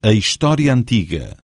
A história antiga.